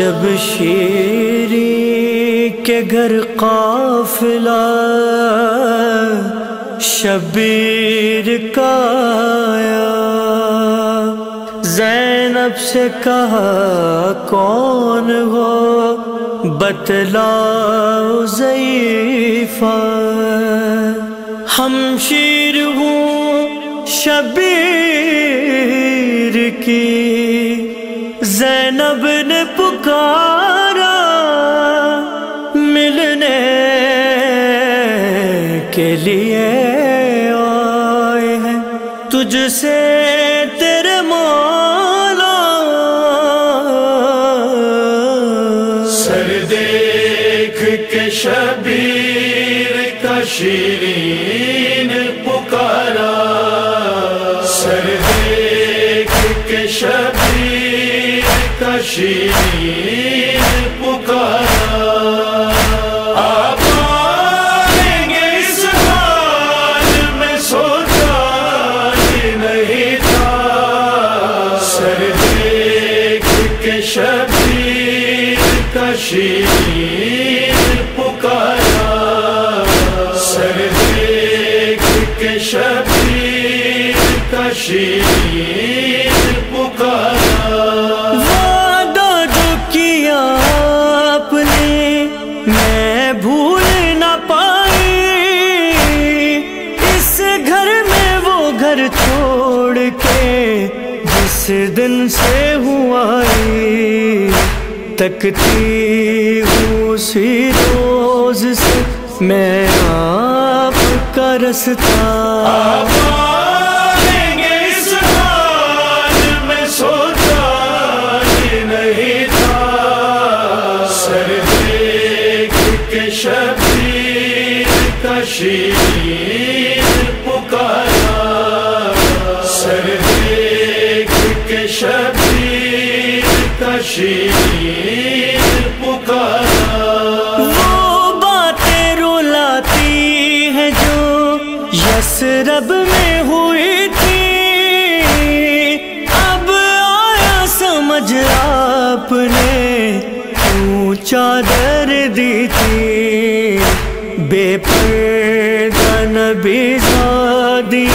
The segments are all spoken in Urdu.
جب شیری کے گھر قافلہ شبیر کا آیا۔ زینب سے کہا، کون ہو؟ بتلا ضعیفہ۔ ہم شیر ہوں شبیر کی۔ کے لیے آئے ہیں۔ تجھ سے تیرے مولا۔ سر دیکھ کے شبیر کا شیر تکتی ہوں اسی روز سے میں آپ کا رستا آپ آئیں یسرب میں ہوئی تھی۔ اب آیا سمجھ آپ نے کیوں چادر دی تھی۔ بے پردہ نبی زادی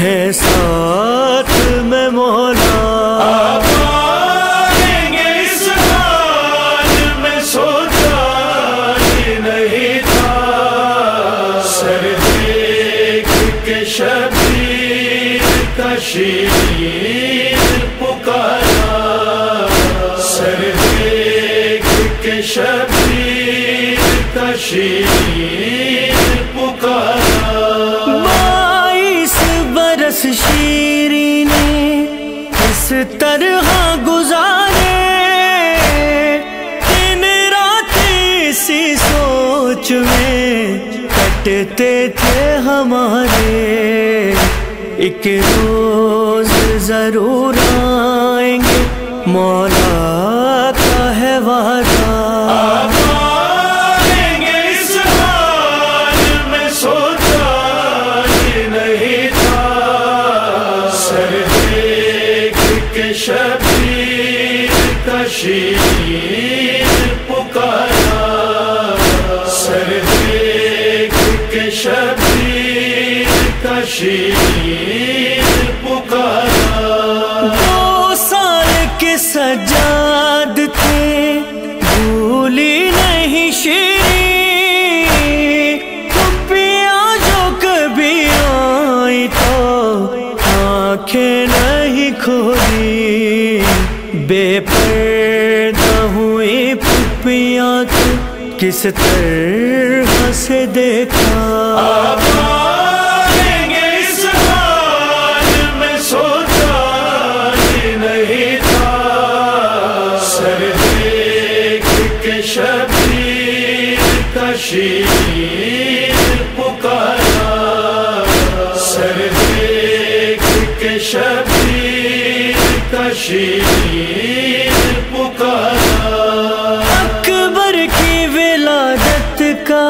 ہے ساتھ میں مولا۔ شبیر کا شیر پکارا۔ سر دیکھ کے شبیر کا پکارا۔ بائیس برس شیری نے اس طرح گزارے دن رات اسی سوچ میں کٹتے تھے ہمارے ایک روز ضرور آئیں گے۔ مولا کا ہے وعدہ۔ میں سوچا نہیں تھا۔ سر دیکھ کے شبیر کا شیر پکارا۔ سر دیکھ کے شبیر کا پپیاں جو کبھی آئی تو آنکھیں نہیں کھولی۔ بے پردہ ہوئی پپیاں کس طرح سے دیکھا؟ شبیر کا پکارا اکبر کی ولادت کا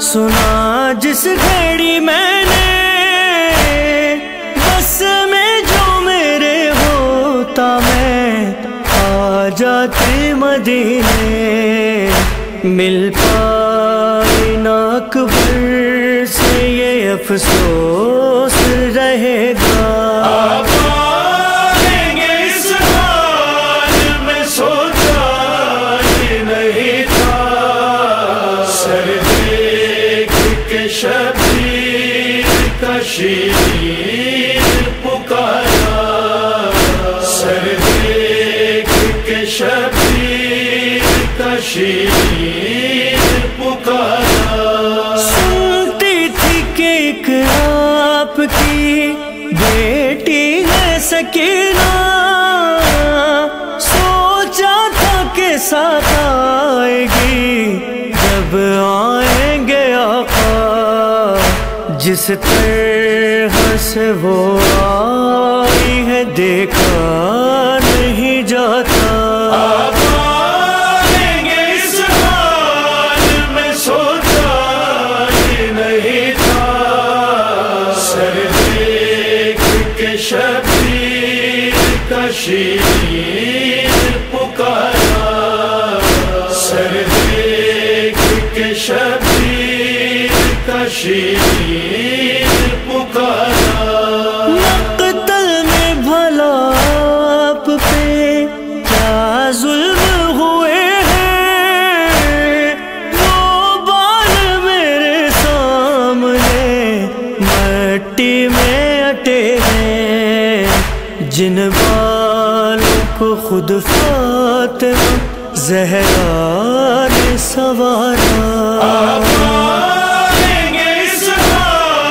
سنا جس گھڑی میں نے، بس میں جو میرے ہوتا میں آ جاتے مدینے، مل پائے ناک بھر سے یہ افسوس رہے گا۔ شبیر کشیر پکارا سنتی تھی کہ ایک آپ کی بیٹی ہے سکینہ۔ سوچا تھا کہ ساتھ آئے گی۔ جب آئیں گے آقا، جس طرح سے وہ آئی ہے، دیکھا۔ کشیر پکارا، سر دیکھ کے شبیر کشیر پکارا۔ مقتل میں بھلا آپ پہ کیا ظلم ہوئے ہیں؟ وہ بال میرے سامنے مٹی میں اٹے ہیں۔ جن بالوں کو خود فاطمہ زہرا نے سوارا اس حال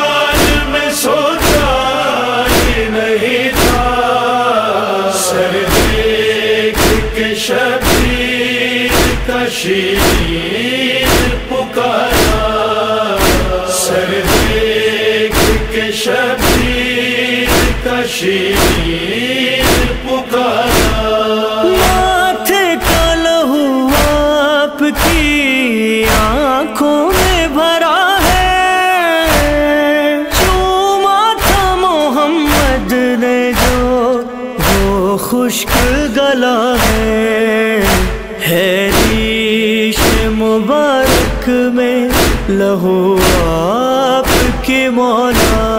ہے ریش مبارک میں لہو آپ کی مولا۔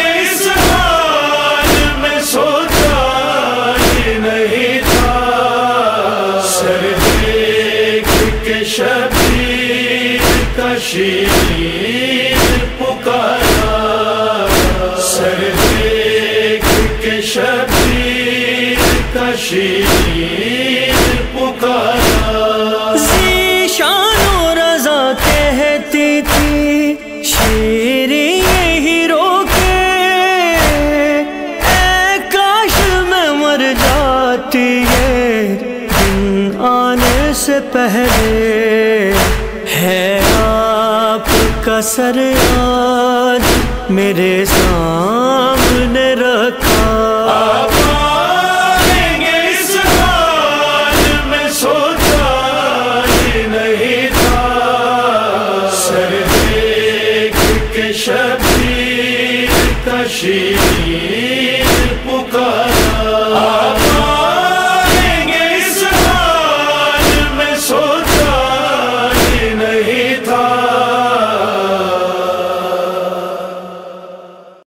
اس حال میں سوچا نہیں تھا۔ سر دیکھ کے شبیر کا سر آج میرے سامنے رکھا۔ اس میں سوچا نہیں تھا۔ سر دیکھ کے شبیر تشیر